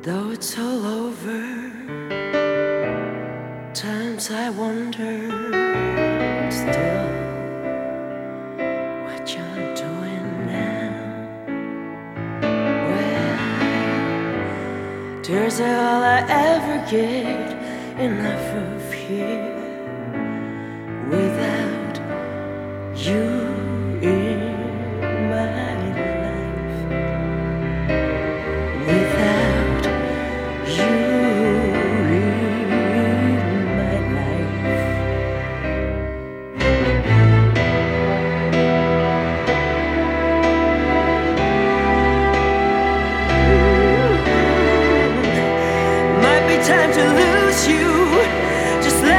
Though it's all over, times I wonder still what you're doing now. Well, tears are all I ever get, enough of here without you.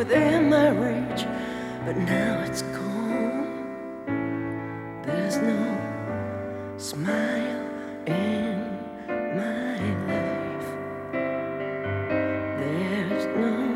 within my reach, but now it's gone. There's no smile in my life. There's no